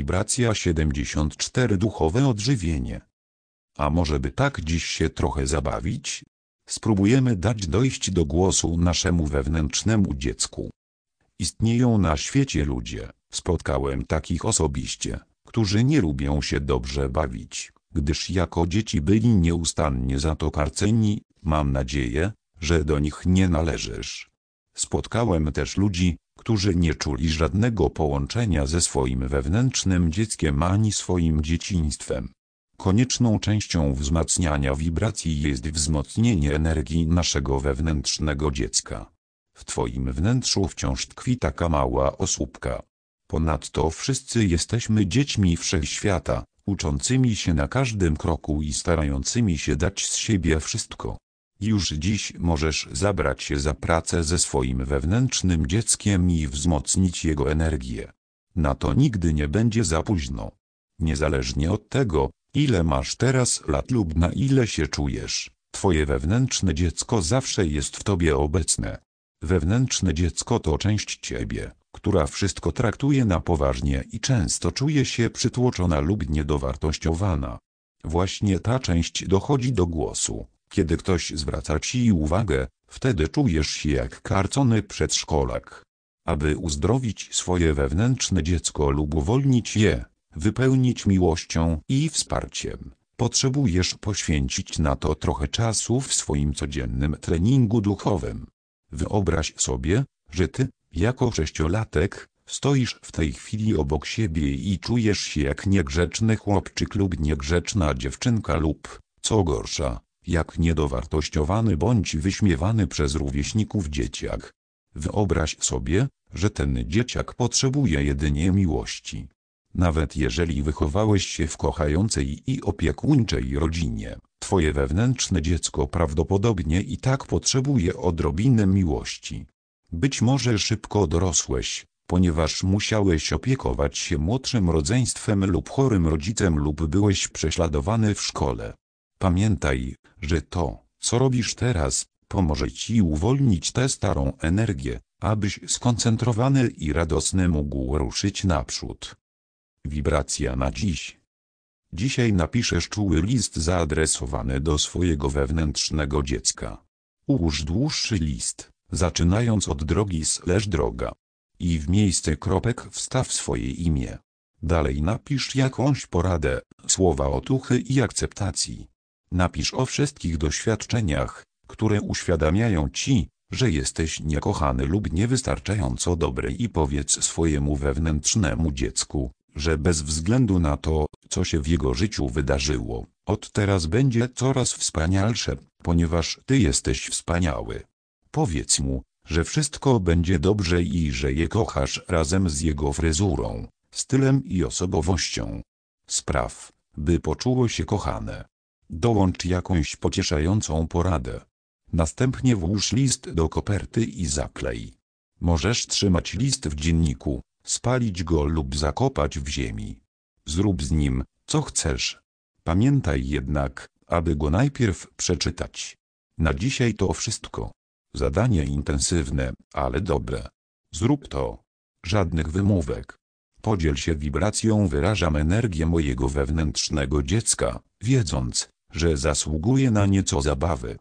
wibracja 74 duchowe odżywienie. A może by tak dziś się trochę zabawić? Spróbujemy dać dojść do głosu naszemu wewnętrznemu dziecku. Istnieją na świecie ludzie, spotkałem takich osobiście, którzy nie lubią się dobrze bawić, gdyż jako dzieci byli nieustannie za to karceni, mam nadzieję, że do nich nie należysz. Spotkałem też ludzi, którzy nie czuli żadnego połączenia ze swoim wewnętrznym dzieckiem ani swoim dzieciństwem. Konieczną częścią wzmacniania wibracji jest wzmocnienie energii naszego wewnętrznego dziecka. W Twoim wnętrzu wciąż tkwi taka mała osóbka. Ponadto wszyscy jesteśmy dziećmi wszechświata, uczącymi się na każdym kroku i starającymi się dać z siebie wszystko. Już dziś możesz zabrać się za pracę ze swoim wewnętrznym dzieckiem i wzmocnić jego energię. Na to nigdy nie będzie za późno. Niezależnie od tego, ile masz teraz lat lub na ile się czujesz, twoje wewnętrzne dziecko zawsze jest w tobie obecne. Wewnętrzne dziecko to część ciebie, która wszystko traktuje na poważnie i często czuje się przytłoczona lub niedowartościowana. Właśnie ta część dochodzi do głosu, kiedy ktoś zwraca ci uwagę, wtedy czujesz się jak karcony przedszkolak. Aby uzdrowić swoje wewnętrzne dziecko lub uwolnić je, wypełnić miłością i wsparciem, potrzebujesz poświęcić na to trochę czasu w swoim codziennym treningu duchowym. Wyobraź sobie, że ty, jako sześciolatek, stoisz w tej chwili obok siebie i czujesz się jak niegrzeczny chłopczyk lub niegrzeczna dziewczynka lub, co gorsza, jak niedowartościowany bądź wyśmiewany przez rówieśników dzieciak. Wyobraź sobie, że ten dzieciak potrzebuje jedynie miłości. Nawet jeżeli wychowałeś się w kochającej i opiekuńczej rodzinie, twoje wewnętrzne dziecko prawdopodobnie i tak potrzebuje odrobiny miłości. Być może szybko dorosłeś, ponieważ musiałeś opiekować się młodszym rodzeństwem lub chorym rodzicem lub byłeś prześladowany w szkole. Pamiętaj, że to, co robisz teraz, pomoże ci uwolnić tę starą energię, abyś skoncentrowany i radosny mógł ruszyć naprzód. Wibracja na dziś. Dzisiaj napiszesz czuły list zaadresowany do swojego wewnętrznego dziecka. Ułóż dłuższy list, zaczynając od drogi slash droga. I w miejsce kropek wstaw swoje imię. Dalej napisz jakąś poradę, słowa otuchy i akceptacji. Napisz o wszystkich doświadczeniach, które uświadamiają ci, że jesteś niekochany lub niewystarczająco dobry i powiedz swojemu wewnętrznemu dziecku, że bez względu na to, co się w jego życiu wydarzyło, od teraz będzie coraz wspanialsze, ponieważ ty jesteś wspaniały. Powiedz mu, że wszystko będzie dobrze i że je kochasz razem z jego fryzurą, stylem i osobowością. Spraw, by poczuło się kochane. Dołącz jakąś pocieszającą poradę. Następnie włóż list do koperty i zaklej. Możesz trzymać list w dzienniku, spalić go lub zakopać w ziemi. Zrób z nim, co chcesz. Pamiętaj jednak, aby go najpierw przeczytać. Na dzisiaj to wszystko. Zadanie intensywne, ale dobre. Zrób to. Żadnych wymówek. Podziel się wibracją wyrażam energię mojego wewnętrznego dziecka, wiedząc, że zasługuje na nieco zabawy.